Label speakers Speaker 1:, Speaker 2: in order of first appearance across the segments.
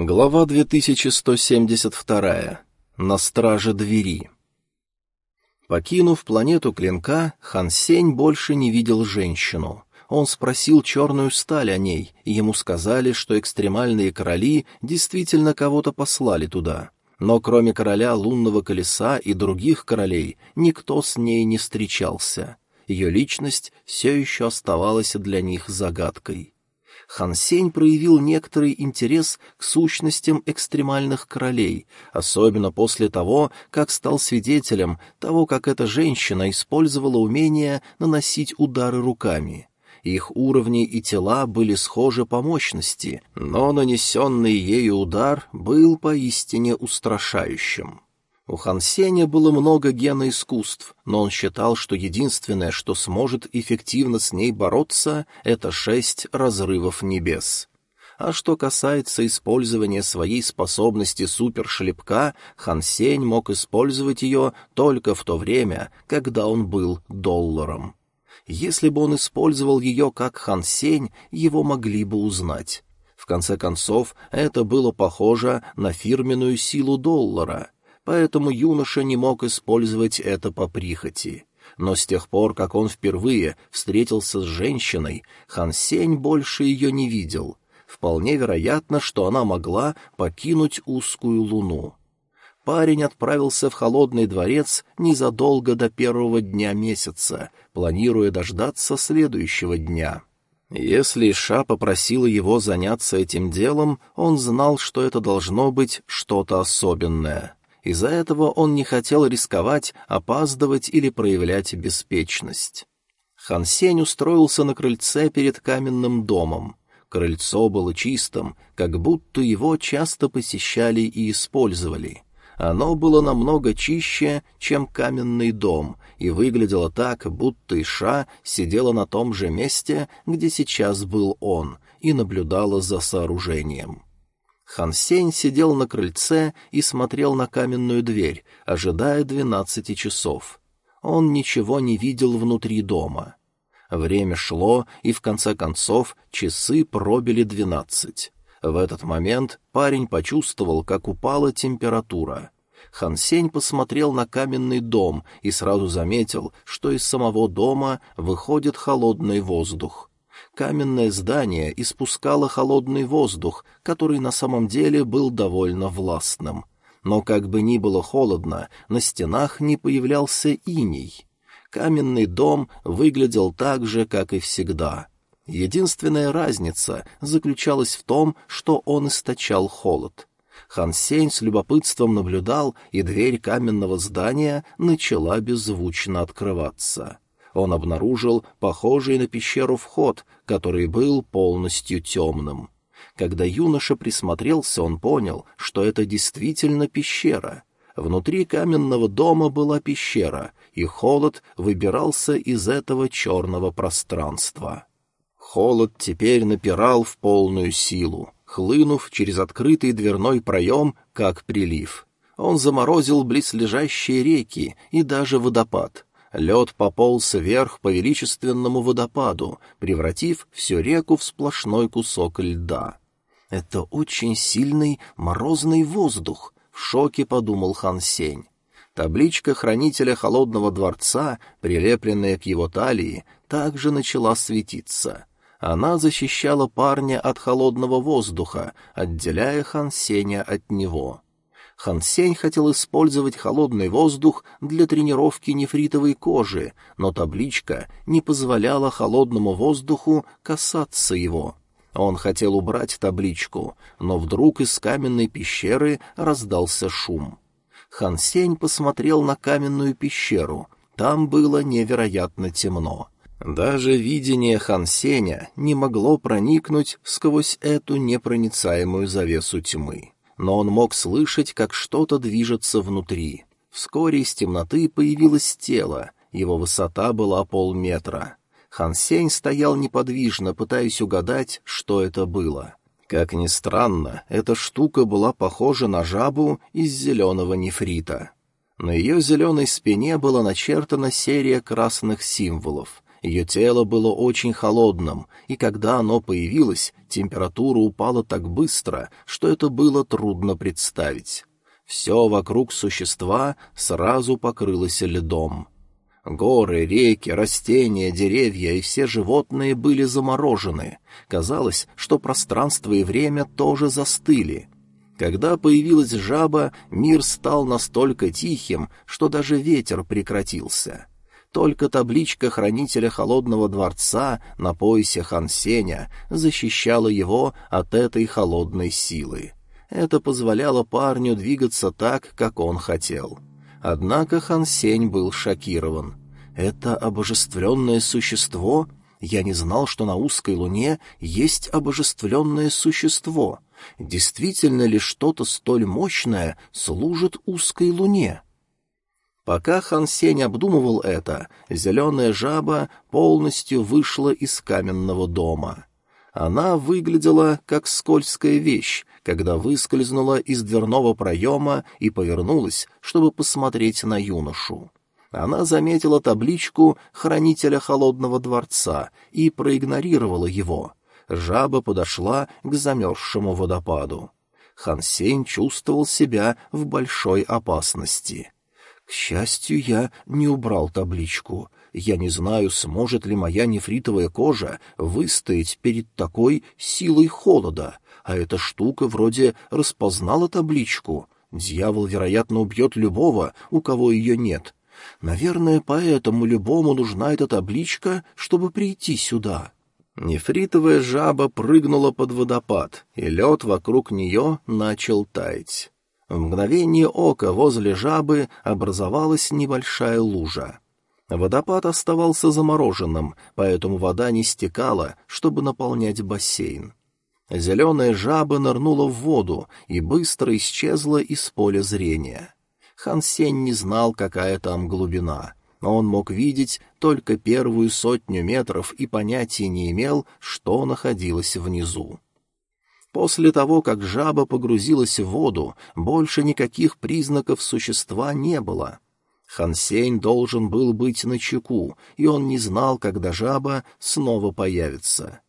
Speaker 1: Глава 2172. На страже двери. Покинув планету Клинка, Хан Сень больше не видел женщину. Он спросил черную сталь о ней, и ему сказали, что экстремальные короли действительно кого-то послали туда. Но кроме короля лунного колеса и других королей, никто с ней не встречался. Ее личность все еще оставалась для них загадкой. Хан Сень проявил некоторый интерес к сущностям экстремальных королей, особенно после того, как стал свидетелем того, как эта женщина использовала умение наносить удары руками. Их уровни и тела были схожи по мощности, но нанесенный ею удар был поистине устрашающим. У Хан Сеня было много гена искусств, но он считал, что единственное, что сможет эффективно с ней бороться, это шесть разрывов небес. А что касается использования своей способности супершлепка, Хан Сень мог использовать ее только в то время, когда он был долларом. Если бы он использовал ее как Хан Сень, его могли бы узнать. В конце концов, это было похоже на фирменную силу доллара — поэтому юноша не мог использовать это по прихоти. Но с тех пор, как он впервые встретился с женщиной, Хан Сень больше ее не видел. Вполне вероятно, что она могла покинуть узкую луну. Парень отправился в холодный дворец незадолго до первого дня месяца, планируя дождаться следующего дня. Если Ша попросила его заняться этим делом, он знал, что это должно быть что-то особенное. Из-за этого он не хотел рисковать, опаздывать или проявлять беспечность. Хан Сень устроился на крыльце перед каменным домом. Крыльцо было чистым, как будто его часто посещали и использовали. Оно было намного чище, чем каменный дом, и выглядело так, будто Иша сидела на том же месте, где сейчас был он, и наблюдала за сооружением. Хан Сень сидел на крыльце и смотрел на каменную дверь, ожидая двенадцати часов. Он ничего не видел внутри дома. Время шло, и в конце концов часы пробили двенадцать. В этот момент парень почувствовал, как упала температура. Хан Сень посмотрел на каменный дом и сразу заметил, что из самого дома выходит холодный воздух. Каменное здание испускало холодный воздух, который на самом деле был довольно властным. Но как бы ни было холодно, на стенах не появлялся иней. Каменный дом выглядел так же, как и всегда. Единственная разница заключалась в том, что он источал холод. Хан Сень с любопытством наблюдал, и дверь каменного здания начала беззвучно открываться он обнаружил похожий на пещеру вход, который был полностью темным. Когда юноша присмотрелся, он понял, что это действительно пещера. Внутри каменного дома была пещера, и холод выбирался из этого черного пространства. Холод теперь напирал в полную силу, хлынув через открытый дверной проем, как прилив. Он заморозил близлежащие реки и даже водопад — лед пополз вверх по величественному водопаду, превратив всю реку в сплошной кусок льда. «Это очень сильный морозный воздух», — в шоке подумал Хан Сень. Табличка хранителя холодного дворца, прилепленная к его талии, также начала светиться. Она защищала парня от холодного воздуха, отделяя Хан Сеня от него. Хан Сень хотел использовать холодный воздух для тренировки нефритовой кожи, но табличка не позволяла холодному воздуху касаться его. Он хотел убрать табличку, но вдруг из каменной пещеры раздался шум. Хан Сень посмотрел на каменную пещеру. Там было невероятно темно. Даже видение Хан Сеня не могло проникнуть сквозь эту непроницаемую завесу тьмы но он мог слышать, как что-то движется внутри. Вскоре из темноты появилось тело, его высота была полметра. Хан Сень стоял неподвижно, пытаясь угадать, что это было. Как ни странно, эта штука была похожа на жабу из зеленого нефрита. На ее зеленой спине была начертана серия красных символов, Ее тело было очень холодным, и когда оно появилось, температура упала так быстро, что это было трудно представить. Все вокруг существа сразу покрылось льдом. Горы, реки, растения, деревья и все животные были заморожены. Казалось, что пространство и время тоже застыли. Когда появилась жаба, мир стал настолько тихим, что даже ветер прекратился. Только табличка хранителя холодного дворца на поясе Хансеня защищала его от этой холодной силы. Это позволяло парню двигаться так, как он хотел. Однако Хансень был шокирован. «Это обожествленное существо? Я не знал, что на узкой луне есть обожествленное существо. Действительно ли что-то столь мощное служит узкой луне?» Пока Хан Сень обдумывал это, зеленая жаба полностью вышла из каменного дома. Она выглядела как скользкая вещь, когда выскользнула из дверного проема и повернулась, чтобы посмотреть на юношу. Она заметила табличку «Хранителя холодного дворца» и проигнорировала его. Жаба подошла к замерзшему водопаду. Хансень чувствовал себя в большой опасности. К счастью, я не убрал табличку. Я не знаю, сможет ли моя нефритовая кожа выстоять перед такой силой холода, а эта штука вроде распознала табличку. Дьявол, вероятно, убьет любого, у кого ее нет. Наверное, поэтому любому нужна эта табличка, чтобы прийти сюда. Нефритовая жаба прыгнула под водопад, и лед вокруг нее начал таять. В мгновение ока возле жабы образовалась небольшая лужа. Водопад оставался замороженным, поэтому вода не стекала, чтобы наполнять бассейн. Зеленая жаба нырнула в воду и быстро исчезла из поля зрения. Хан Сень не знал, какая там глубина, но он мог видеть только первую сотню метров и понятия не имел, что находилось внизу. После того, как жаба погрузилась в воду, больше никаких признаков существа не было. Хансень должен был быть на чеку, и он не знал, когда жаба снова появится.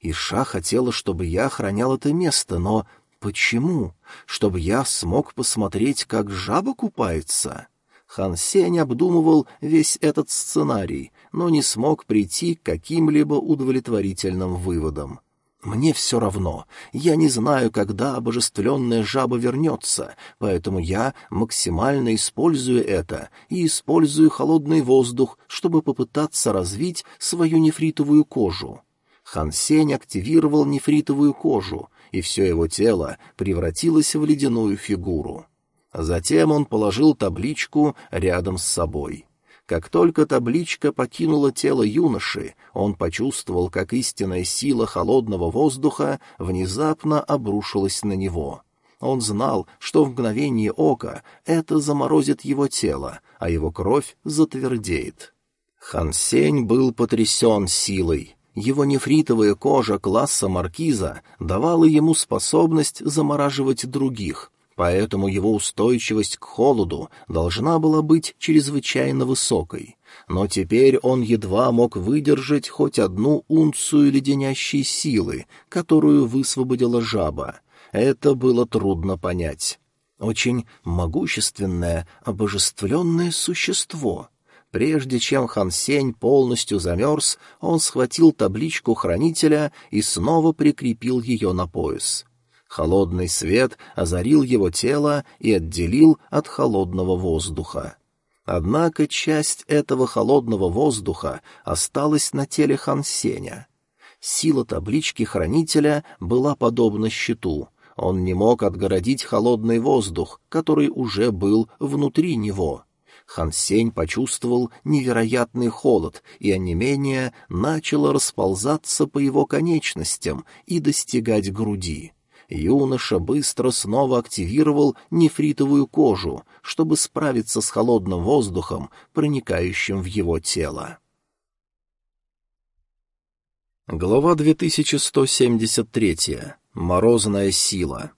Speaker 1: Иша хотела, чтобы я охранял это место, но почему? Чтобы я смог посмотреть, как жаба купается? Хан Сень обдумывал весь этот сценарий, но не смог прийти к каким-либо удовлетворительным выводам. Мне все равно. Я не знаю, когда обожествленная жаба вернется, поэтому я максимально использую это и использую холодный воздух, чтобы попытаться развить свою нефритовую кожу. Хансень активировал нефритовую кожу, и все его тело превратилось в ледяную фигуру. Затем он положил табличку рядом с собой. Как только табличка покинула тело юноши, он почувствовал, как истинная сила холодного воздуха внезапно обрушилась на него. Он знал, что в мгновение ока это заморозит его тело, а его кровь затвердеет. Хансень был потрясен силой. Его нефритовая кожа класса маркиза давала ему способность замораживать других, поэтому его устойчивость к холоду должна была быть чрезвычайно высокой. Но теперь он едва мог выдержать хоть одну унцию леденящей силы, которую высвободила жаба. Это было трудно понять. Очень могущественное, обожествленное существо. Прежде чем Хан Сень полностью замерз, он схватил табличку хранителя и снова прикрепил ее на пояс. Холодный свет озарил его тело и отделил от холодного воздуха. Однако часть этого холодного воздуха осталась на теле Хансеня. Сила таблички хранителя была подобна щиту. Он не мог отгородить холодный воздух, который уже был внутри него. Хансень почувствовал невероятный холод, и онемение начало расползаться по его конечностям и достигать груди юноша быстро снова активировал нефритовую кожу, чтобы справиться с холодным воздухом, проникающим в его тело. Глава 2173. Морозная сила.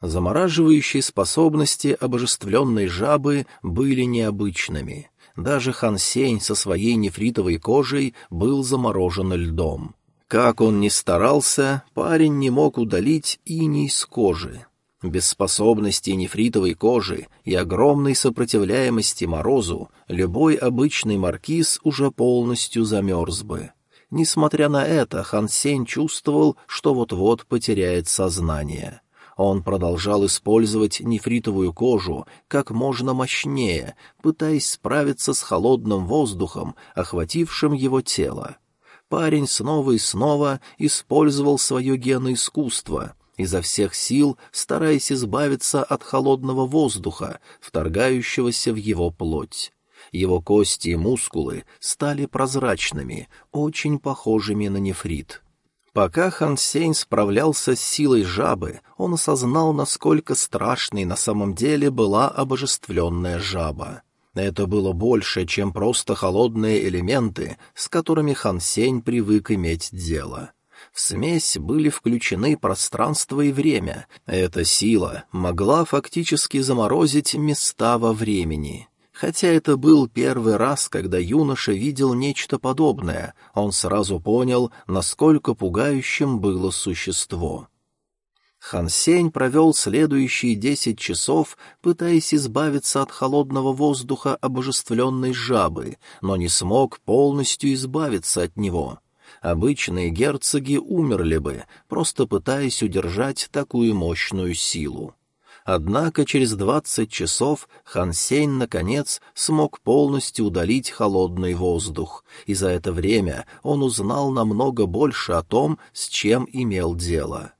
Speaker 1: Замораживающие способности обожествленной жабы были необычными. Даже Хан Сень со своей нефритовой кожей был заморожен льдом. Как он ни старался, парень не мог удалить иней с кожи. Без способности нефритовой кожи и огромной сопротивляемости морозу любой обычный маркиз уже полностью замерз бы. Несмотря на это, Хан Сень чувствовал, что вот-вот потеряет сознание. Он продолжал использовать нефритовую кожу как можно мощнее, пытаясь справиться с холодным воздухом, охватившим его тело. Парень снова и снова использовал свое геноискусство, изо всех сил стараясь избавиться от холодного воздуха, вторгающегося в его плоть. Его кости и мускулы стали прозрачными, очень похожими на нефрит. Пока Хан Сень справлялся с силой жабы, он осознал, насколько страшной на самом деле была обожествленная жаба. Это было больше, чем просто холодные элементы, с которыми Хан Сень привык иметь дело. В смесь были включены пространство и время. Эта сила могла фактически заморозить места во времени. Хотя это был первый раз, когда юноша видел нечто подобное, он сразу понял, насколько пугающим было существо. Хансень провел следующие десять часов, пытаясь избавиться от холодного воздуха обожествленной жабы, но не смог полностью избавиться от него. Обычные герцоги умерли бы, просто пытаясь удержать такую мощную силу. Однако через двадцать часов Хан Сень, наконец, смог полностью удалить холодный воздух, и за это время он узнал намного больше о том, с чем имел дело.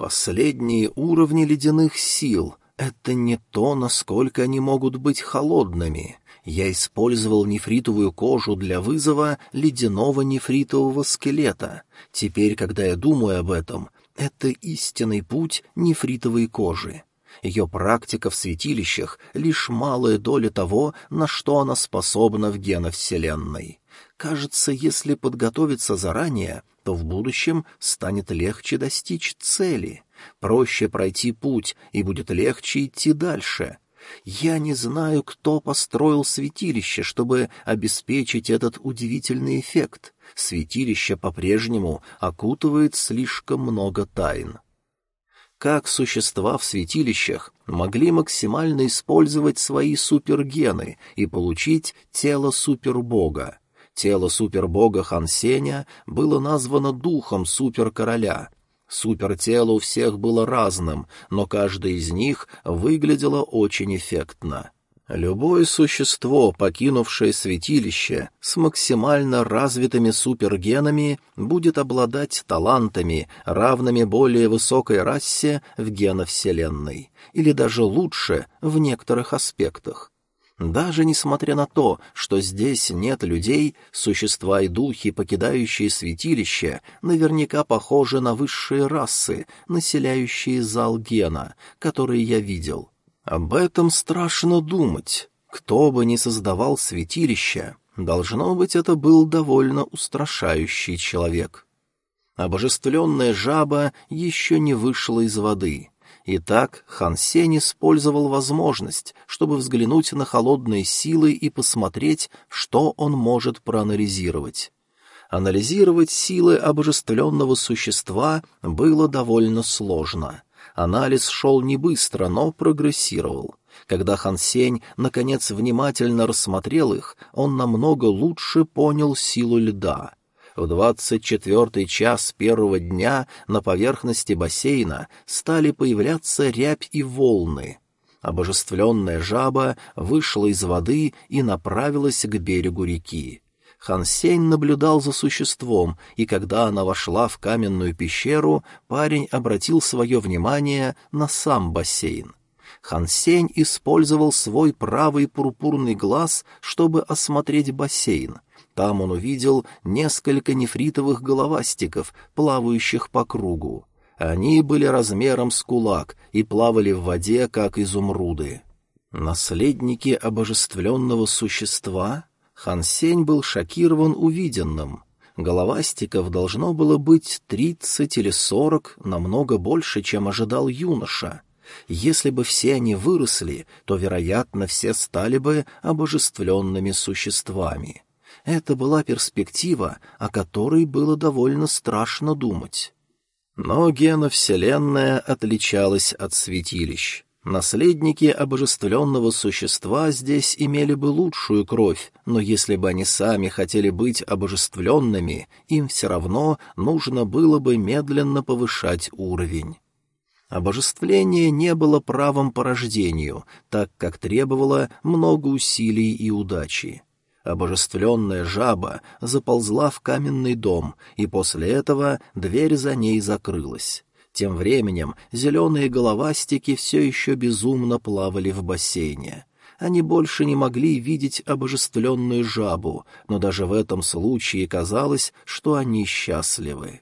Speaker 1: Последние уровни ледяных сил — это не то, насколько они могут быть холодными. Я использовал нефритовую кожу для вызова ледяного нефритового скелета. Теперь, когда я думаю об этом, это истинный путь нефритовой кожи. Ее практика в святилищах — лишь малая доля того, на что она способна в геновселенной. Кажется, если подготовиться заранее, то в будущем станет легче достичь цели. Проще пройти путь, и будет легче идти дальше. Я не знаю, кто построил святилище, чтобы обеспечить этот удивительный эффект. Святилище по-прежнему окутывает слишком много тайн как существа в святилищах могли максимально использовать свои супергены и получить тело супербога. Тело супербога Хансеня было названо духом суперкороля. Супертело у всех было разным, но каждое из них выглядело очень эффектно. Любое существо, покинувшее святилище с максимально развитыми супергенами, будет обладать талантами, равными более высокой расе в геновселенной, или даже лучше в некоторых аспектах. Даже несмотря на то, что здесь нет людей, существа и духи, покидающие святилище, наверняка похожи на высшие расы, населяющие зал гена, которые я видел. Об этом страшно думать. Кто бы ни создавал святилище, должно быть, это был довольно устрашающий человек. Обожествленная жаба еще не вышла из воды. Итак, Хан Сень использовал возможность, чтобы взглянуть на холодные силы и посмотреть, что он может проанализировать. Анализировать силы обожествленного существа было довольно сложно — Анализ шел не быстро, но прогрессировал. Когда Хан Сень, наконец, внимательно рассмотрел их, он намного лучше понял силу льда. В двадцать четвертый час первого дня на поверхности бассейна стали появляться рябь и волны. Обожествленная жаба вышла из воды и направилась к берегу реки. Хан Сень наблюдал за существом, и когда она вошла в каменную пещеру, парень обратил свое внимание на сам бассейн. Хан Сень использовал свой правый пурпурный глаз, чтобы осмотреть бассейн. Там он увидел несколько нефритовых головастиков, плавающих по кругу. Они были размером с кулак и плавали в воде, как изумруды. Наследники обожествленного существа? Хан Сень был шокирован увиденным. Головастиков должно было быть тридцать или сорок, намного больше, чем ожидал юноша. Если бы все они выросли, то, вероятно, все стали бы обожествленными существами. Это была перспектива, о которой было довольно страшно думать. Но геновселенная отличалась от святилищ. Наследники обожествленного существа здесь имели бы лучшую кровь, но если бы они сами хотели быть обожествленными, им все равно нужно было бы медленно повышать уровень. Обожествление не было правом по рождению, так как требовало много усилий и удачи. Обожествленная жаба заползла в каменный дом, и после этого дверь за ней закрылась. Тем временем зеленые головастики все еще безумно плавали в бассейне. Они больше не могли видеть обожествленную жабу, но даже в этом случае казалось, что они счастливы.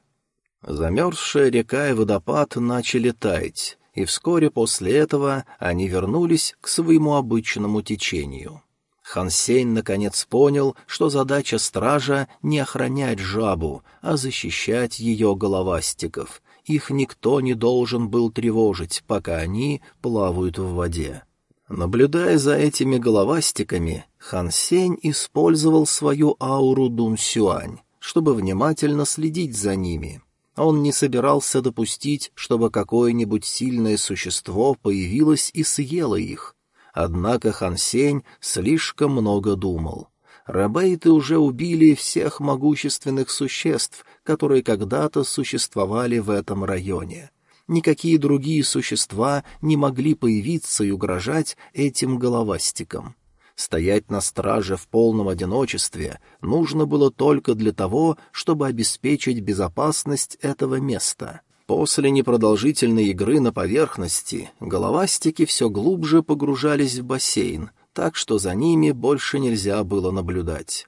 Speaker 1: Замерзшая река и водопад начали таять, и вскоре после этого они вернулись к своему обычному течению. Хансейн наконец понял, что задача стража не охранять жабу, а защищать ее головастиков, их никто не должен был тревожить, пока они плавают в воде. Наблюдая за этими головастиками, Хан Сень использовал свою ауру Дун Сюань, чтобы внимательно следить за ними. Он не собирался допустить, чтобы какое-нибудь сильное существо появилось и съело их. Однако Хан Сень слишком много думал. Рабейты уже убили всех могущественных существ, которые когда-то существовали в этом районе. Никакие другие существа не могли появиться и угрожать этим головастикам. Стоять на страже в полном одиночестве нужно было только для того, чтобы обеспечить безопасность этого места. После непродолжительной игры на поверхности головастики все глубже погружались в бассейн, так что за ними больше нельзя было наблюдать.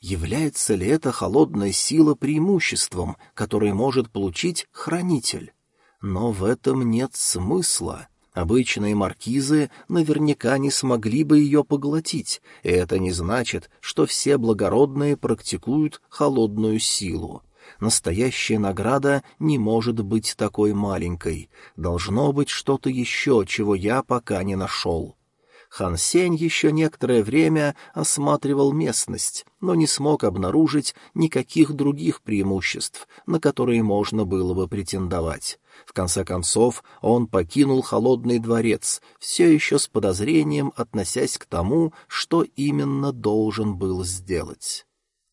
Speaker 1: Является ли эта холодная сила преимуществом, которое может получить хранитель? Но в этом нет смысла. Обычные маркизы наверняка не смогли бы ее поглотить, и это не значит, что все благородные практикуют холодную силу. Настоящая награда не может быть такой маленькой. Должно быть что-то еще, чего я пока не нашел. Хан Сень еще некоторое время осматривал местность, но не смог обнаружить никаких других преимуществ, на которые можно было бы претендовать. В конце концов, он покинул холодный дворец, все еще с подозрением относясь к тому, что именно должен был сделать.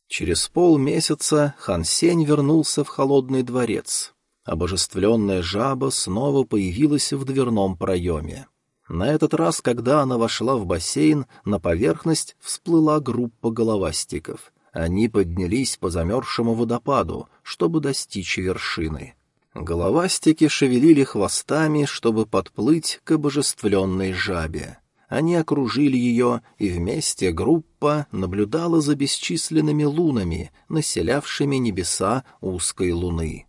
Speaker 1: Через полмесяца Хан Сень вернулся в холодный дворец. Обожествленная жаба снова появилась в дверном проеме. На этот раз, когда она вошла в бассейн, на поверхность всплыла группа головастиков. Они поднялись по замерзшему водопаду, чтобы достичь вершины. Головастики шевелили хвостами, чтобы подплыть к обожествленной жабе. Они окружили ее, и вместе группа наблюдала за бесчисленными лунами, населявшими небеса узкой луны.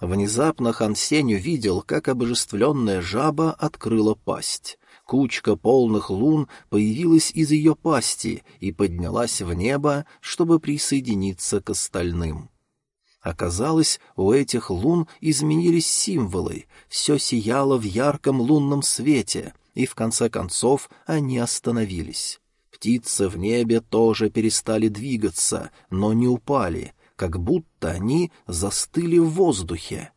Speaker 1: Внезапно Хан Сень увидел, как обожествленная жаба открыла пасть. Кучка полных лун появилась из ее пасти и поднялась в небо, чтобы присоединиться к остальным. Оказалось, у этих лун изменились символы, все сияло в ярком лунном свете, и в конце концов они остановились. Птицы в небе тоже перестали двигаться, но не упали, как будто они застыли в воздухе.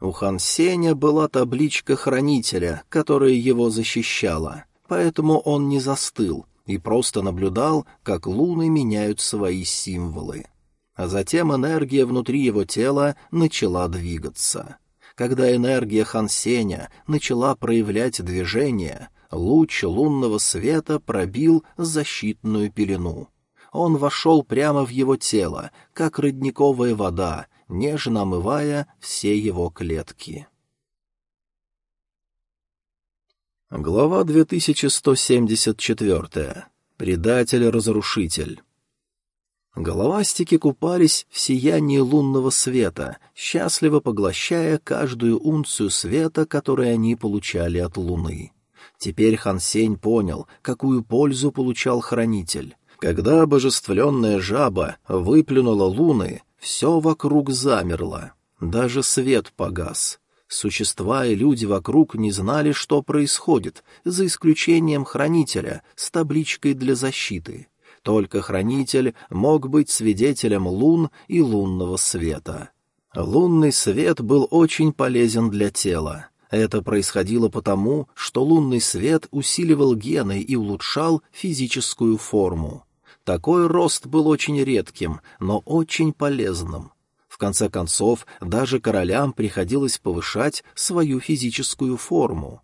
Speaker 1: У Хан Сеня была табличка хранителя, которая его защищала, поэтому он не застыл и просто наблюдал, как луны меняют свои символы. А затем энергия внутри его тела начала двигаться. Когда энергия Хан Сеня начала проявлять движение, луч лунного света пробил защитную пелену он вошел прямо в его тело, как родниковая вода, нежно омывая все его клетки. Глава 2174. Предатель-разрушитель. Головастики купались в сиянии лунного света, счастливо поглощая каждую унцию света, которую они получали от луны. Теперь Хан Сень понял, какую пользу получал хранитель. Когда обожествленная жаба выплюнула луны, все вокруг замерло. Даже свет погас. Существа и люди вокруг не знали, что происходит, за исключением хранителя с табличкой для защиты. Только хранитель мог быть свидетелем лун и лунного света. Лунный свет был очень полезен для тела. Это происходило потому, что лунный свет усиливал гены и улучшал физическую форму. Такой рост был очень редким, но очень полезным. В конце концов, даже королям приходилось повышать свою физическую форму.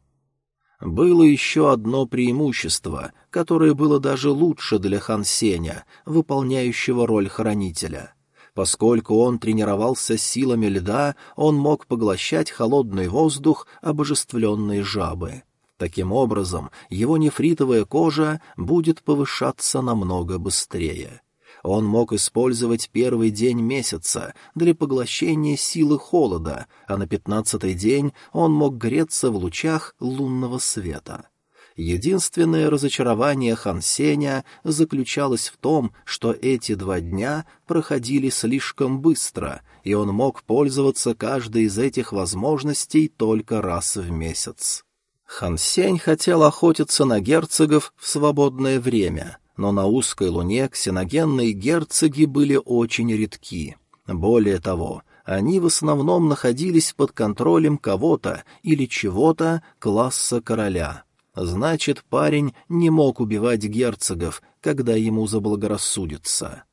Speaker 1: Было еще одно преимущество, которое было даже лучше для Хан Сеня, выполняющего роль хранителя. Поскольку он тренировался силами льда, он мог поглощать холодный воздух обожествленной жабы. Таким образом, его нефритовая кожа будет повышаться намного быстрее. Он мог использовать первый день месяца для поглощения силы холода, а на пятнадцатый день он мог греться в лучах лунного света. Единственное разочарование Хансеня заключалось в том, что эти два дня проходили слишком быстро, и он мог пользоваться каждой из этих возможностей только раз в месяц. Хансень хотел охотиться на герцогов в свободное время, но на узкой луне ксеногенные герцоги были очень редки. Более того, они в основном находились под контролем кого-то или чего-то класса короля. Значит, парень не мог убивать герцогов, когда ему заблагорассудится.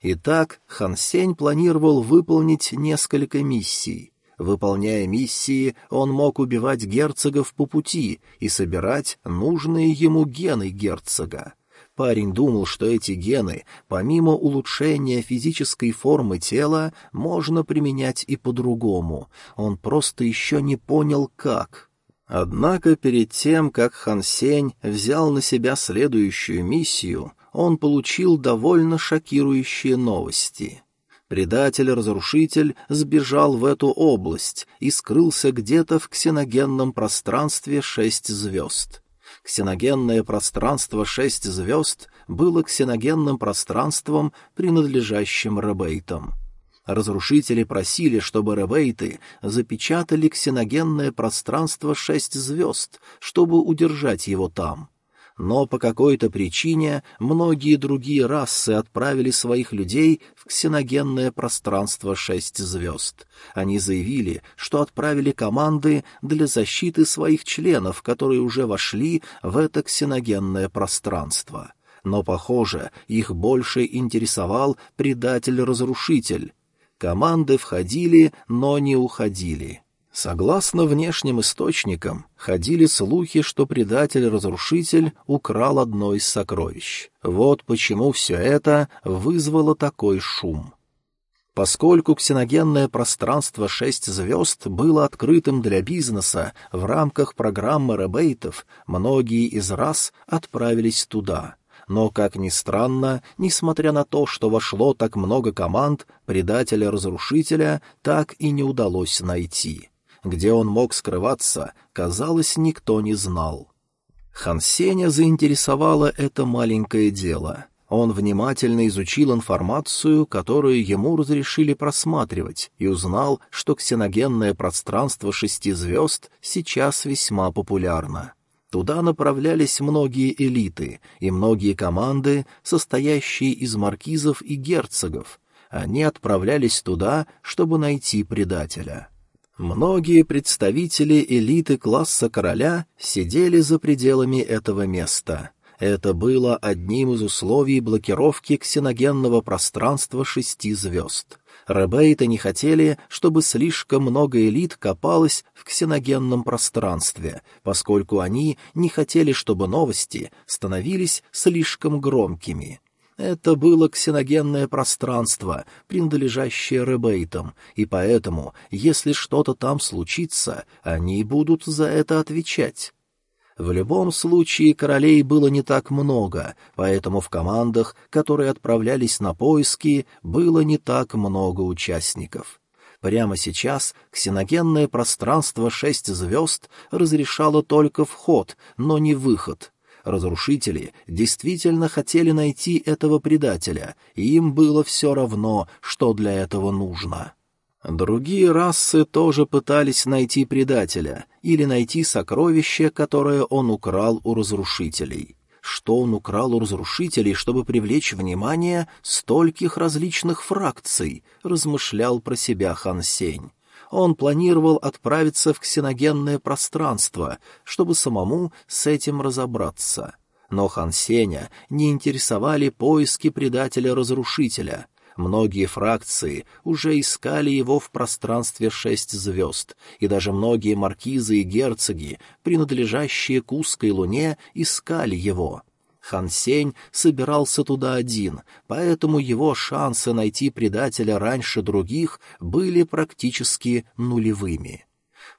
Speaker 1: Итак, Хансень планировал выполнить несколько миссий. Выполняя миссии, он мог убивать герцогов по пути и собирать нужные ему гены герцога. Парень думал, что эти гены, помимо улучшения физической формы тела, можно применять и по-другому. Он просто еще не понял, как. Однако перед тем, как Хан Сень взял на себя следующую миссию, он получил довольно шокирующие новости. Предатель-разрушитель сбежал в эту область и скрылся где-то в ксеногенном пространстве шесть звезд. Ксеногенное пространство «Шесть звезд» было ксеногенным пространством, принадлежащим ребейтам. Разрушители просили, чтобы ребейты запечатали ксеногенное пространство «Шесть звезд», чтобы удержать его там но по какой-то причине многие другие расы отправили своих людей в ксеногенное пространство шесть звезд. Они заявили, что отправили команды для защиты своих членов, которые уже вошли в это ксеногенное пространство. Но, похоже, их больше интересовал предатель-разрушитель. Команды входили, но не уходили. Согласно внешним источникам, ходили слухи, что предатель-разрушитель украл одно из сокровищ. Вот почему все это вызвало такой шум. Поскольку ксеногенное пространство «Шесть звезд» было открытым для бизнеса в рамках программы ребейтов, многие из рас отправились туда. Но, как ни странно, несмотря на то, что вошло так много команд, предателя-разрушителя так и не удалось найти. Где он мог скрываться, казалось, никто не знал. Хансеня заинтересовало это маленькое дело. Он внимательно изучил информацию, которую ему разрешили просматривать, и узнал, что ксеногенное пространство шести звезд сейчас весьма популярно. Туда направлялись многие элиты и многие команды, состоящие из маркизов и герцогов. Они отправлялись туда, чтобы найти предателя. Многие представители элиты класса короля сидели за пределами этого места. Это было одним из условий блокировки ксеногенного пространства шести звезд. Ребейты не хотели, чтобы слишком много элит копалось в ксеногенном пространстве, поскольку они не хотели, чтобы новости становились слишком громкими. Это было ксеногенное пространство, принадлежащее ребейтам, и поэтому, если что-то там случится, они будут за это отвечать. В любом случае королей было не так много, поэтому в командах, которые отправлялись на поиски, было не так много участников. Прямо сейчас ксеногенное пространство «Шесть звезд» разрешало только вход, но не выход. Разрушители действительно хотели найти этого предателя, и им было все равно, что для этого нужно. Другие расы тоже пытались найти предателя или найти сокровище, которое он украл у разрушителей. Что он украл у разрушителей, чтобы привлечь внимание стольких различных фракций, размышлял про себя Хан Сень. Он планировал отправиться в ксеногенное пространство, чтобы самому с этим разобраться. Но Хан Сеня не интересовали поиски предателя-разрушителя — Многие фракции уже искали его в пространстве шесть звезд, и даже многие маркизы и герцоги, принадлежащие к узкой луне, искали его. Хан Сень собирался туда один, поэтому его шансы найти предателя раньше других были практически нулевыми.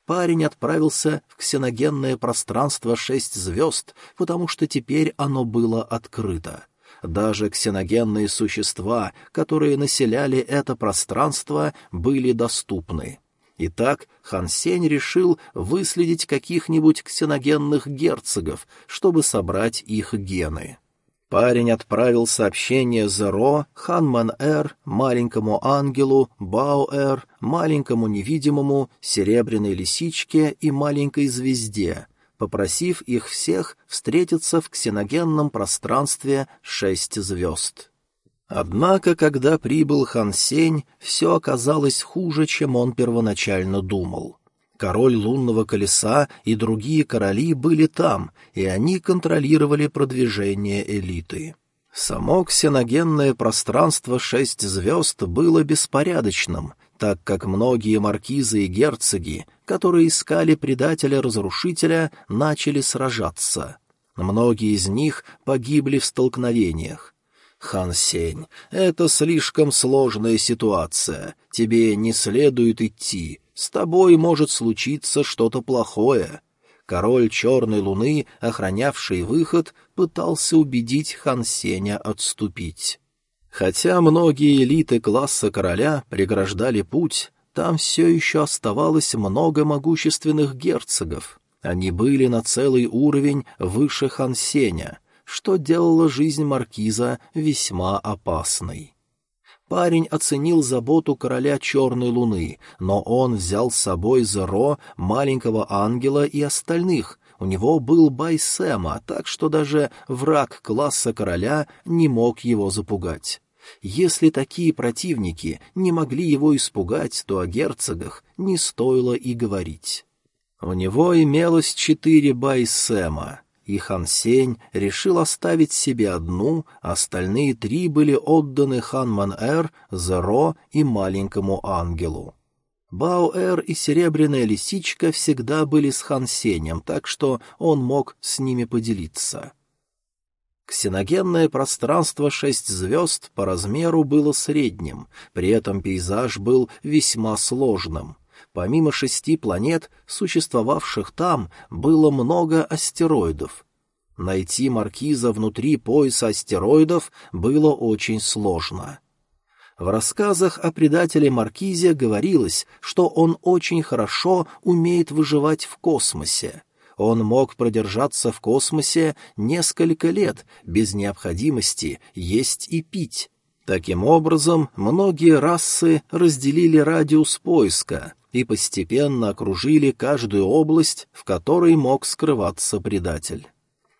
Speaker 1: Парень отправился в ксеногенное пространство шесть звезд, потому что теперь оно было открыто. Даже ксеногенные существа, которые населяли это пространство, были доступны. Итак, Хан Сень решил выследить каких-нибудь ксеногенных герцогов, чтобы собрать их гены. Парень отправил сообщение Зеро, Ханман-Эр, маленькому ангелу, Бао-Эр, маленькому невидимому, серебряной лисичке и маленькой звезде, попросив их всех встретиться в ксеногенном пространстве шесть звезд. Однако, когда прибыл Хан Сень, все оказалось хуже, чем он первоначально думал. Король лунного колеса и другие короли были там, и они контролировали продвижение элиты. Само ксеногенное пространство шесть звезд было беспорядочным, так как многие маркизы и герцоги, которые искали предателя-разрушителя, начали сражаться. Многие из них погибли в столкновениях. «Хан Сень, это слишком сложная ситуация. Тебе не следует идти. С тобой может случиться что-то плохое». Король Черной Луны, охранявший выход, пытался убедить Хан Сеня отступить. Хотя многие элиты класса короля преграждали путь, там все еще оставалось много могущественных герцогов. Они были на целый уровень выше Хансеня, что делало жизнь маркиза весьма опасной. Парень оценил заботу короля Черной Луны, но он взял с собой Зеро, маленького ангела и остальных. У него был Байсема, так что даже враг класса короля не мог его запугать. Если такие противники не могли его испугать, то о герцогах не стоило и говорить. У него имелось четыре байсема, и хан Сень решил оставить себе одну, остальные три были отданы хан Ман-Эр, Зеро и маленькому ангелу. Бао-Эр и Серебряная Лисичка всегда были с хан Сенем, так что он мог с ними поделиться. Ксеногенное пространство шесть звезд по размеру было средним, при этом пейзаж был весьма сложным. Помимо шести планет, существовавших там, было много астероидов. Найти маркиза внутри пояса астероидов было очень сложно. В рассказах о предателе Маркизе говорилось, что он очень хорошо умеет выживать в космосе. Он мог продержаться в космосе несколько лет без необходимости есть и пить. Таким образом, многие расы разделили радиус поиска и постепенно окружили каждую область, в которой мог скрываться предатель.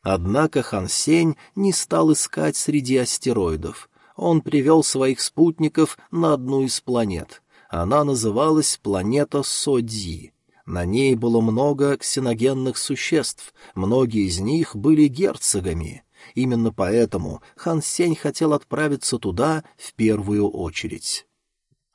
Speaker 1: Однако Хан Сень не стал искать среди астероидов. Он привел своих спутников на одну из планет. Она называлась планета Содзи. На ней было много ксеногенных существ, многие из них были герцогами. Именно поэтому Хан Сень хотел отправиться туда в первую очередь.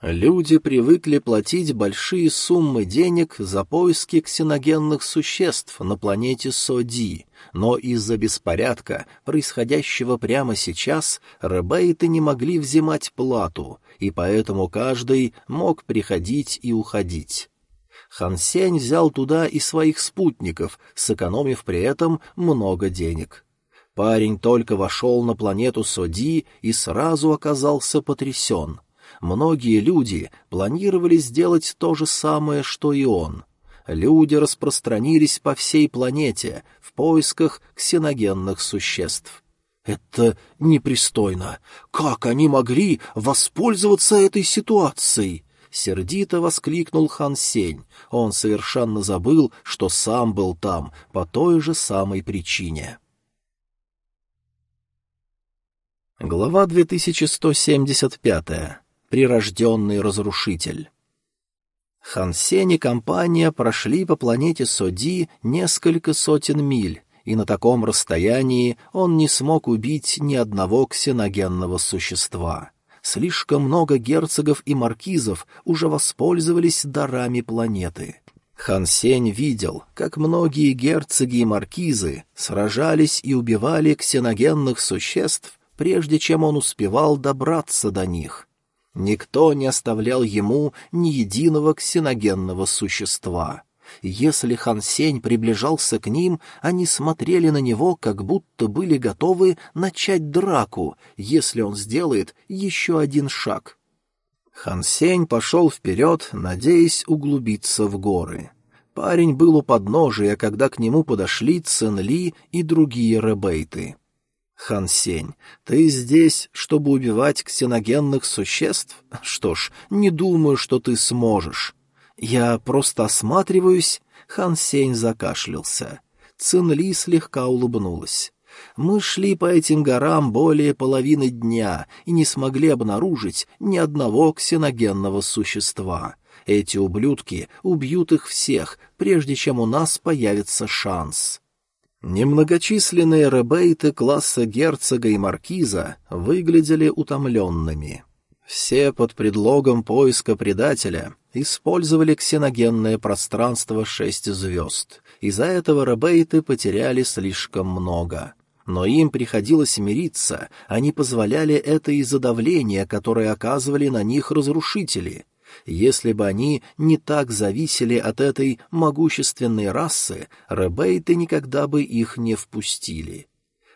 Speaker 1: Люди привыкли платить большие суммы денег за поиски ксеногенных существ на планете Соди, но из-за беспорядка, происходящего прямо сейчас, ребейты не могли взимать плату, и поэтому каждый мог приходить и уходить. Хан Сень взял туда и своих спутников, сэкономив при этом много денег. Парень только вошел на планету Соди и сразу оказался потрясен. Многие люди планировали сделать то же самое, что и он. Люди распространились по всей планете в поисках ксеногенных существ. Это непристойно. Как они могли воспользоваться этой ситуацией? — сердито воскликнул Хан Сень. Он совершенно забыл, что сам был там по той же самой причине. Глава 2175. Прирожденный разрушитель. Хан Сень и компания прошли по планете Соди несколько сотен миль, и на таком расстоянии он не смог убить ни одного ксеногенного существа. Слишком много герцогов и маркизов уже воспользовались дарами планеты. Хан Сень видел, как многие герцоги и маркизы сражались и убивали ксеногенных существ, прежде чем он успевал добраться до них. Никто не оставлял ему ни единого ксеногенного существа. Если Хан Сень приближался к ним, они смотрели на него, как будто были готовы начать драку, если он сделает еще один шаг. Хан Сень пошел вперед, надеясь углубиться в горы. Парень был у подножия, когда к нему подошли Цин Ли и другие ребейты. Хан Сень, ты здесь, чтобы убивать ксеногенных существ? Что ж, не думаю, что ты сможешь. Я просто осматриваюсь. Хан Сень закашлялся. Цин Ли слегка улыбнулась. Мы шли по этим горам более половины дня и не смогли обнаружить ни одного ксеногенного существа. Эти ублюдки убьют их всех, прежде чем у нас появится шанс. Немногочисленные ребейты класса герцога и маркиза выглядели утомленными. Все под предлогом поиска предателя использовали ксеногенное пространство шесть звезд. Из-за этого ребейты потеряли слишком много. Но им приходилось мириться, они позволяли это из-за давления, которое оказывали на них разрушители — если бы они не так зависели от этой могущественной расы, ребейты никогда бы их не впустили.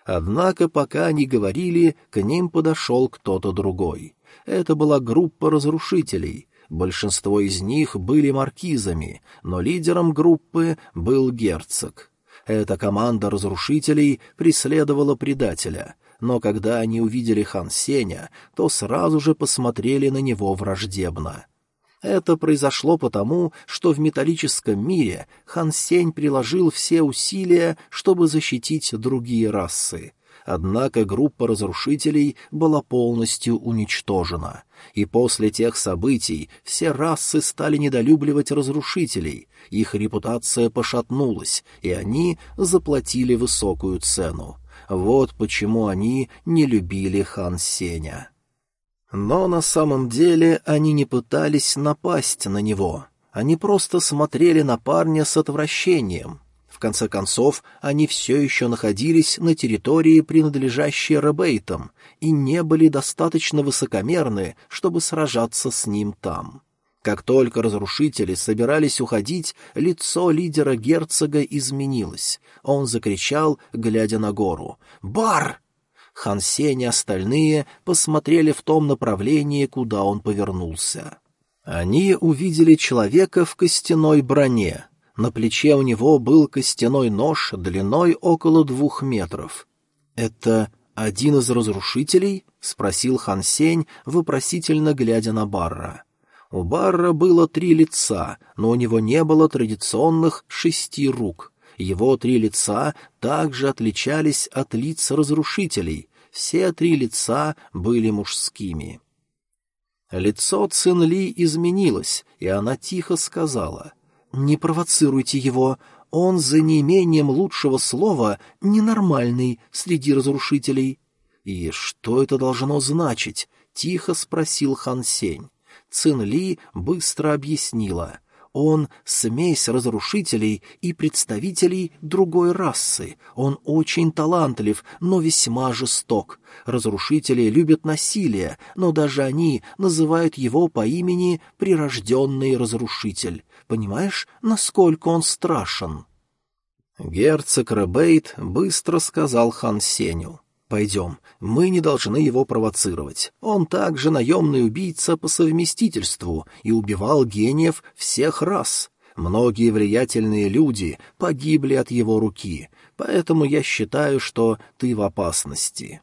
Speaker 1: Однако, пока они говорили, к ним подошел кто-то другой. Это была группа разрушителей. Большинство из них были маркизами, но лидером группы был герцог. Эта команда разрушителей преследовала предателя, но когда они увидели Хан Сеня, то сразу же посмотрели на него враждебно. Это произошло потому, что в металлическом мире Хан Сень приложил все усилия, чтобы защитить другие расы. Однако группа разрушителей была полностью уничтожена. И после тех событий все расы стали недолюбливать разрушителей, их репутация пошатнулась, и они заплатили высокую цену. Вот почему они не любили хан Сеня. Но на самом деле они не пытались напасть на него. Они просто смотрели на парня с отвращением. В конце концов, они все еще находились на территории, принадлежащей Ребейтам, и не были достаточно высокомерны, чтобы сражаться с ним там. Как только разрушители собирались уходить, лицо лидера герцога изменилось. Он закричал, глядя на гору. «Бар! Хан Сень и остальные посмотрели в том направлении, куда он повернулся. Они увидели человека в костяной броне. На плече у него был костяной нож длиной около двух метров. «Это один из разрушителей?» — спросил Хан Сень, вопросительно глядя на Барра. У Барра было три лица, но у него не было традиционных шести рук. Его три лица также отличались от лиц разрушителей, все три лица были мужскими. Лицо Цинли изменилось, и она тихо сказала, «Не провоцируйте его, он за неимением лучшего слова ненормальный среди разрушителей». «И что это должно значить?» — тихо спросил Хан Сень. Цинли быстро объяснила. Он — смесь разрушителей и представителей другой расы. Он очень талантлив, но весьма жесток. Разрушители любят насилие, но даже они называют его по имени «прирожденный разрушитель». Понимаешь, насколько он страшен?» Герцог Ребейт быстро сказал хан Сеню. «Пойдем, мы не должны его провоцировать. Он также наемный убийца по совместительству и убивал гениев всех рас. Многие влиятельные люди погибли от его руки, поэтому я считаю, что ты в опасности».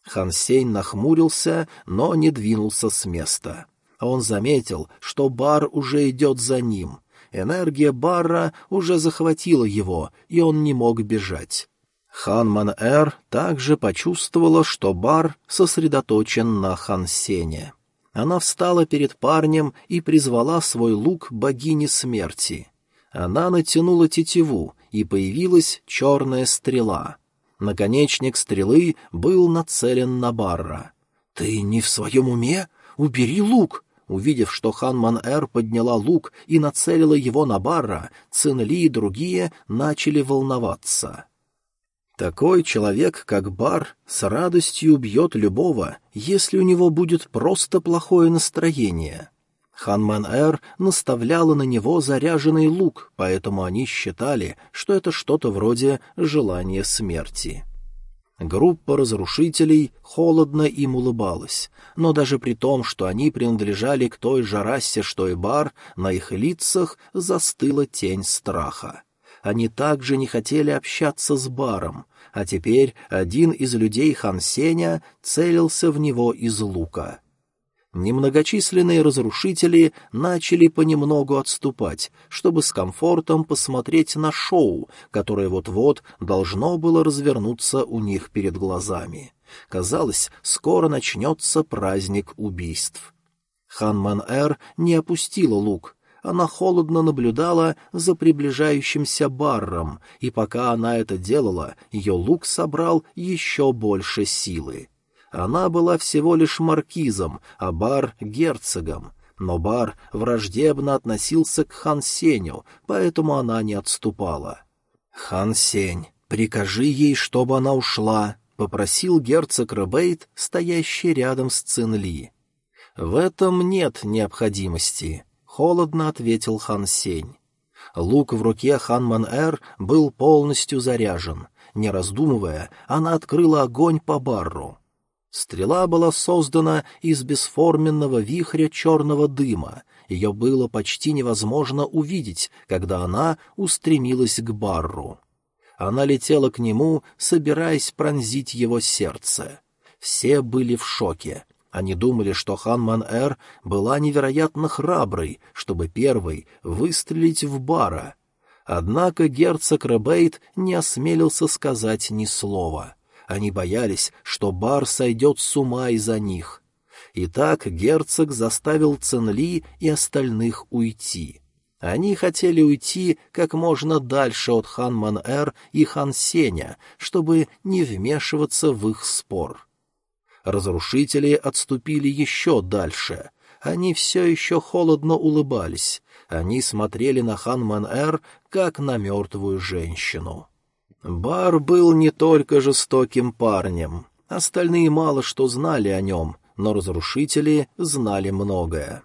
Speaker 1: Хан Сень нахмурился, но не двинулся с места. Он заметил, что бар уже идет за ним. Энергия бара уже захватила его, и он не мог бежать. Ханман-Эр также почувствовала, что бар сосредоточен на Хансене. Она встала перед парнем и призвала свой лук богини смерти. Она натянула тетиву, и появилась черная стрела. Наконечник стрелы был нацелен на Барра. «Ты не в своем уме? Убери лук!» Увидев, что Ханман-Эр подняла лук и нацелила его на Барра, Цинли и другие начали волноваться. Такой человек, как Бар, с радостью убьет любого, если у него будет просто плохое настроение. Ханман-Эр наставляла на него заряженный лук, поэтому они считали, что это что-то вроде желания смерти. Группа разрушителей холодно им улыбалась, но даже при том, что они принадлежали к той же расе, что и Бар, на их лицах застыла тень страха. Они также не хотели общаться с баром, а теперь один из людей Хан Сеня целился в него из лука. Немногочисленные разрушители начали понемногу отступать, чтобы с комфортом посмотреть на шоу, которое вот-вот должно было развернуться у них перед глазами. Казалось, скоро начнется праздник убийств. Ханман-Эр не опустила лук, она холодно наблюдала за приближающимся барром, и пока она это делала, ее лук собрал еще больше силы. Она была всего лишь маркизом, а бар — герцогом. Но бар враждебно относился к Хан Сеню, поэтому она не отступала. «Хан Сень, прикажи ей, чтобы она ушла», — попросил герцог Ребейт, стоящий рядом с Цинли. «В этом нет необходимости холодно ответил Хан Сень. Лук в руке Хан Ман-Эр был полностью заряжен. Не раздумывая, она открыла огонь по барру. Стрела была создана из бесформенного вихря черного дыма. Ее было почти невозможно увидеть, когда она устремилась к барру. Она летела к нему, собираясь пронзить его сердце. Все были в шоке. Они думали, что хан Ман-Эр была невероятно храброй, чтобы первой выстрелить в бара. Однако герцог Ребейт не осмелился сказать ни слова. Они боялись, что бар сойдет с ума из-за них. Итак, герцог заставил Ценли и остальных уйти. Они хотели уйти как можно дальше от хан Ман-Эр и хан Сеня, чтобы не вмешиваться в их спор. Разрушители отступили еще дальше. Они все еще холодно улыбались. Они смотрели на хан Ман-Эр, как на мертвую женщину. Бар был не только жестоким парнем. Остальные мало что знали о нем, но разрушители знали многое.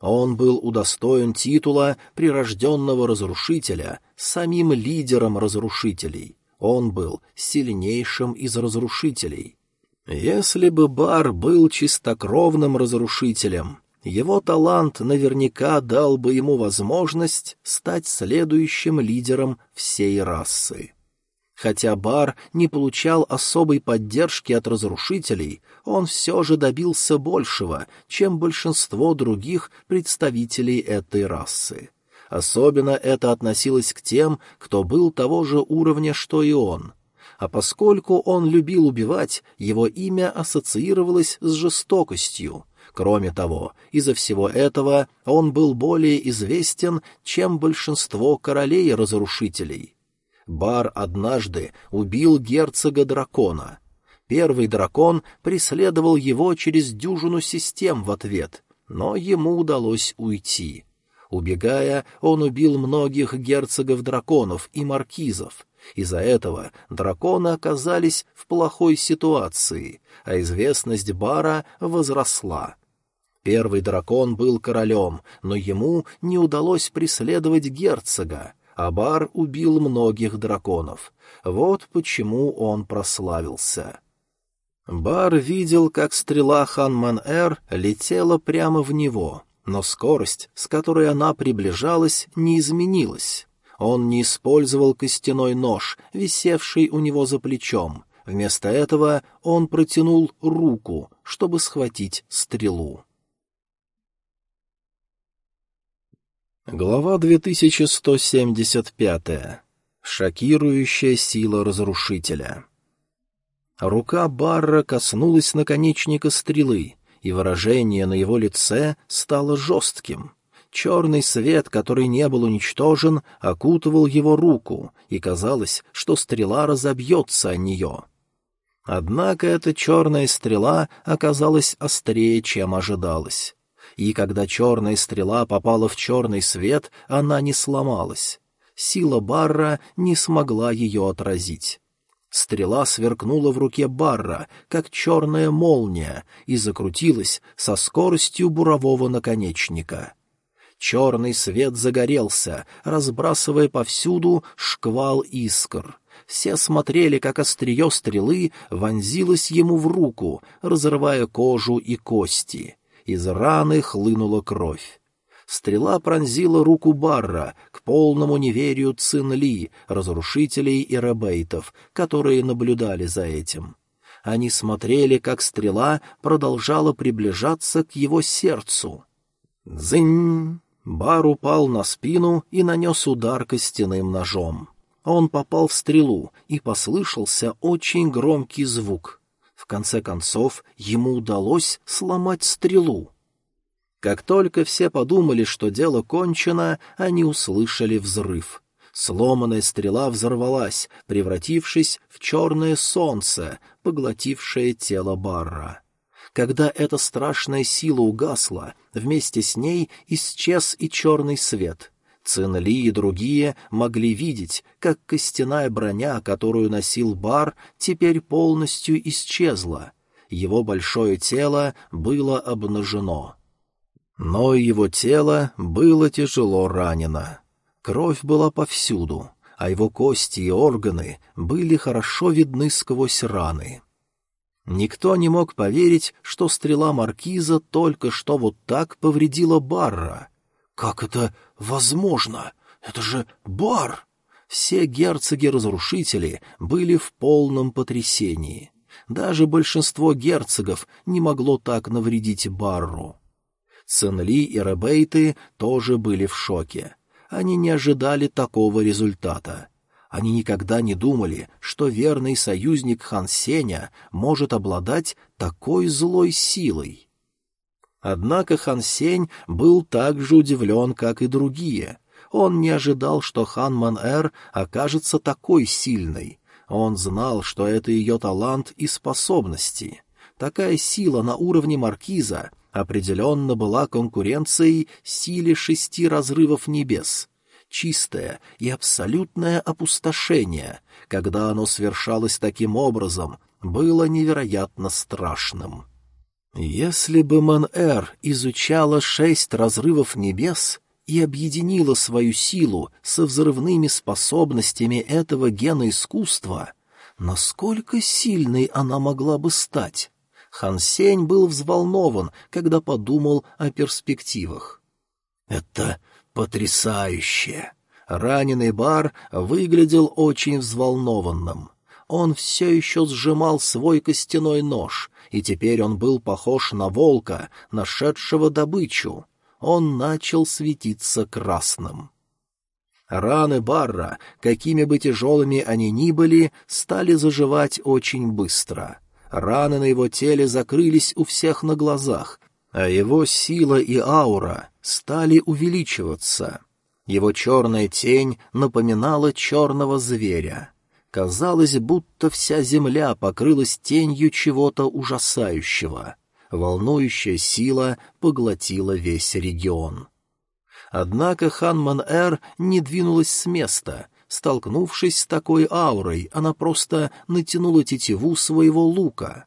Speaker 1: Он был удостоен титула прирожденного разрушителя, самим лидером разрушителей. Он был сильнейшим из разрушителей. Если бы Бар был чистокровным разрушителем, его талант наверняка дал бы ему возможность стать следующим лидером всей расы. Хотя Бар не получал особой поддержки от разрушителей, он все же добился большего, чем большинство других представителей этой расы. Особенно это относилось к тем, кто был того же уровня, что и он — а поскольку он любил убивать, его имя ассоциировалось с жестокостью. Кроме того, из-за всего этого он был более известен, чем большинство королей-разрушителей. Бар однажды убил герцога-дракона. Первый дракон преследовал его через дюжину систем в ответ, но ему удалось уйти. Убегая, он убил многих герцогов-драконов и маркизов, из-за этого драконы оказались в плохой ситуации, а известность Бара возросла. Первый дракон был королем, но ему не удалось преследовать герцога, а Бар убил многих драконов. Вот почему он прославился. Бар видел, как стрела Ханман-Эр летела прямо в него, но скорость, с которой она приближалась, не изменилась. Он не использовал костяной нож, висевший у него за плечом. Вместо этого он протянул руку, чтобы схватить стрелу. Глава 2175. Шокирующая сила разрушителя. Рука Барра коснулась наконечника стрелы, и выражение на его лице стало жестким. Черный свет, который не был уничтожен, окутывал его руку, и казалось, что стрела разобьется о нее. Однако эта черная стрела оказалась острее, чем ожидалось и когда черная стрела попала в черный свет, она не сломалась. Сила Барра не смогла ее отразить. Стрела сверкнула в руке Барра, как черная молния, и закрутилась со скоростью бурового наконечника. Черный свет загорелся, разбрасывая повсюду шквал искр. Все смотрели, как острие стрелы вонзилось ему в руку, разрывая кожу и кости. Из раны хлынула кровь. Стрела пронзила руку Барра к полному неверию Цинли, разрушителей и ребейтов, которые наблюдали за этим. Они смотрели, как стрела продолжала приближаться к его сердцу. «Дзынь!» Бар упал на спину и нанес удар костяным ножом. Он попал в стрелу, и послышался очень громкий звук. В конце концов, ему удалось сломать стрелу. Как только все подумали, что дело кончено, они услышали взрыв. Сломанная стрела взорвалась, превратившись в черное солнце, поглотившее тело Барра. Когда эта страшная сила угасла, вместе с ней исчез и черный свет. Цинли и другие могли видеть, как костяная броня, которую носил Бар, теперь полностью исчезла. Его большое тело было обнажено. Но его тело было тяжело ранено. Кровь была повсюду, а его кости и органы были хорошо видны сквозь раны. Никто не мог поверить, что стрела маркиза только что вот так повредила Барра — «Как это возможно? Это же бар!» Все герцоги-разрушители были в полном потрясении. Даже большинство герцогов не могло так навредить Барру. Ценли и Ребейты тоже были в шоке. Они не ожидали такого результата. Они никогда не думали, что верный союзник Хан Сеня может обладать такой злой силой. Однако Хан Сень был так же удивлен, как и другие. Он не ожидал, что Хан Ман-Эр окажется такой сильной. Он знал, что это ее талант и способности. Такая сила на уровне маркиза определенно была конкуренцией силе шести разрывов небес. Чистое и абсолютное опустошение, когда оно свершалось таким образом, было невероятно страшным. Если бы Ман-Эр изучала шесть разрывов небес и объединила свою силу со взрывными способностями этого гена искусства, насколько сильной она могла бы стать? Хан Сень был взволнован, когда подумал о перспективах. «Это потрясающе!» Раненый бар выглядел очень взволнованным. Он все еще сжимал свой костяной нож, и теперь он был похож на волка, нашедшего добычу. Он начал светиться красным. Раны Барра, какими бы тяжелыми они ни были, стали заживать очень быстро. Раны на его теле закрылись у всех на глазах, а его сила и аура стали увеличиваться. Его черная тень напоминала черного зверя. Казалось, будто вся земля покрылась тенью чего-то ужасающего. Волнующая сила поглотила весь регион. Однако Ханман-Эр не двинулась с места. Столкнувшись с такой аурой, она просто натянула тетиву своего лука.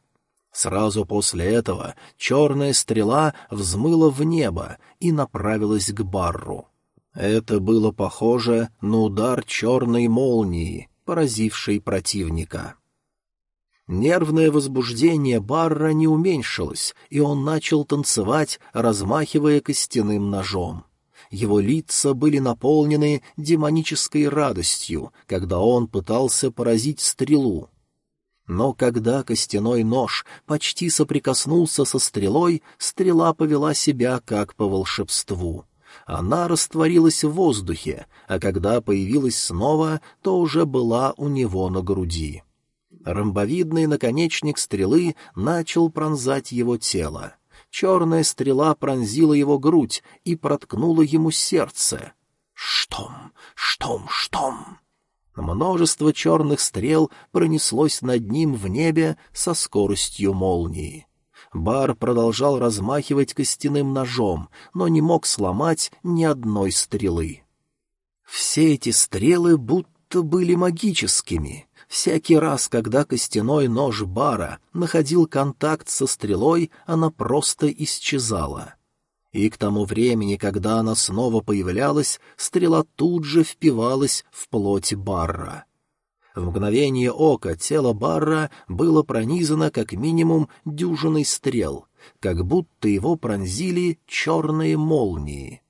Speaker 1: Сразу после этого черная стрела взмыла в небо и направилась к Барру. Это было похоже на удар черной молнии, поразившей противника. Нервное возбуждение Барра не уменьшилось, и он начал танцевать, размахивая костяным ножом. Его лица были наполнены демонической радостью, когда он пытался поразить стрелу. Но когда костяной нож почти соприкоснулся со стрелой, стрела повела себя как по волшебству. Она растворилась в воздухе, а когда появилась снова, то уже была у него на груди. Ромбовидный наконечник стрелы начал пронзать его тело. Черная стрела пронзила его грудь и проткнула ему сердце. Штом, штом, штом. Множество черных стрел пронеслось над ним в небе со скоростью молнии. Бар продолжал размахивать костяным ножом, но не мог сломать ни одной стрелы. Все эти стрелы будто были магическими. Всякий раз, когда костяной нож Бара находил контакт со стрелой, она просто исчезала. И к тому времени, когда она снова появлялась, стрела тут же впивалась в плоть Барра. В мгновение ока тело Барра было пронизано как минимум дюжиной стрел, как будто его пронзили черные молнии.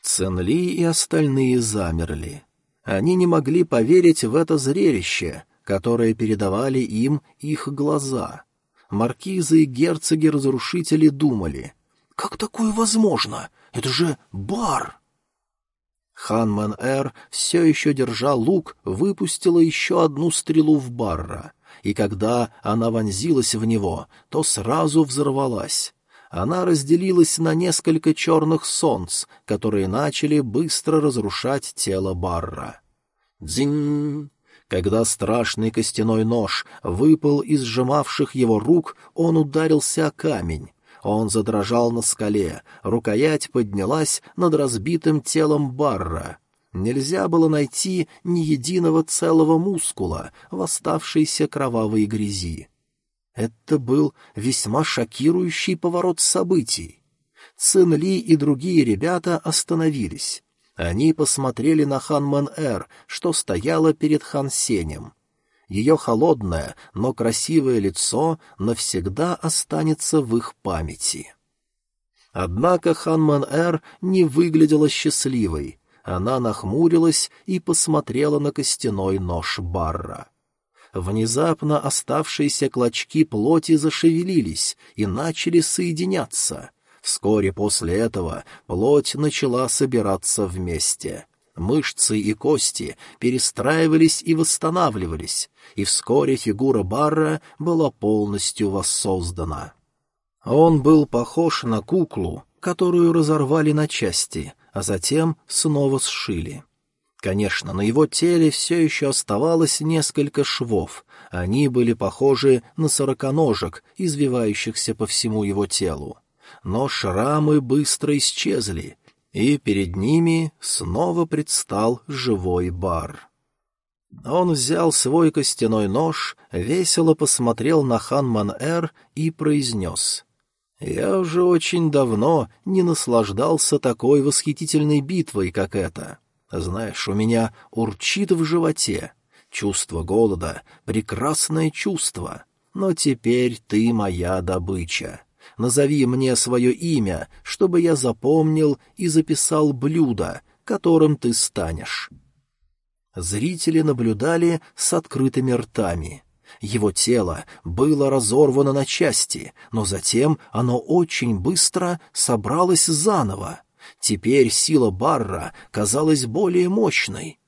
Speaker 1: Ценли и остальные замерли. Они не могли поверить в это зрелище, которое передавали им их глаза. Маркизы и герцоги-разрушители думали, «Как такое возможно? Это же бар!» Хан Эр все еще держа лук, выпустила еще одну стрелу в Барра, и когда она вонзилась в него, то сразу взорвалась. Она разделилась на несколько черных солнц, которые начали быстро разрушать тело Барра. Дзинь! Когда страшный костяной нож выпал из сжимавших его рук, он ударился о камень. Он задрожал на скале, рукоять поднялась над разбитым телом Барра. Нельзя было найти ни единого целого мускула в оставшейся кровавой грязи. Это был весьма шокирующий поворот событий. Цин Ли и другие ребята остановились. Они посмотрели на Хан Мэн-Эр, что стояла перед Хан Сенем. Ее холодное, но красивое лицо навсегда останется в их памяти. Однако Хан Мэн-Эр не выглядела счастливой. Она нахмурилась и посмотрела на костяной нож Барра. Внезапно оставшиеся клочки плоти зашевелились и начали соединяться — Вскоре после этого плоть начала собираться вместе. Мышцы и кости перестраивались и восстанавливались, и вскоре фигура Барра была полностью воссоздана. Он был похож на куклу, которую разорвали на части, а затем снова сшили. Конечно, на его теле все еще оставалось несколько швов, они были похожи на сороконожек, извивающихся по всему его телу но шрамы быстро исчезли, и перед ними снова предстал живой бар. Он взял свой костяной нож, весело посмотрел на хан Ман-Эр и произнес. «Я уже очень давно не наслаждался такой восхитительной битвой, как эта. Знаешь, у меня урчит в животе. Чувство голода — прекрасное чувство, но теперь ты моя добыча. Назови мне свое имя, чтобы я запомнил и записал блюдо, которым ты станешь». Зрители наблюдали с открытыми ртами. Его тело было разорвано на части, но затем оно очень быстро собралось заново. Теперь сила Барра казалась более мощной.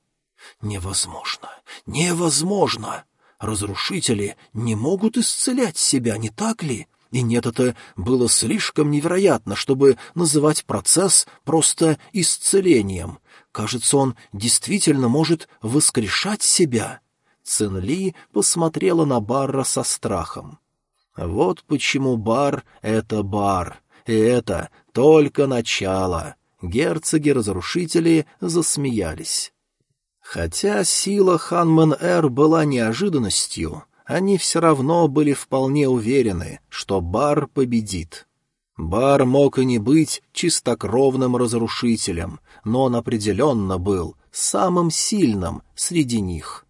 Speaker 1: «Невозможно! Невозможно! Разрушители не могут исцелять себя, не так ли?» И нет, это было слишком невероятно, чтобы называть процесс просто исцелением. Кажется, он действительно может воскрешать себя. Цин Ли посмотрела на Барра со страхом. Вот почему бар — это бар, и это только начало. Герцоги-разрушители засмеялись. Хотя сила Ханмен-Эр была неожиданностью, они все равно были вполне уверены, что Бар победит. Бар мог и не быть чистокровным разрушителем, но он определенно был самым сильным среди них.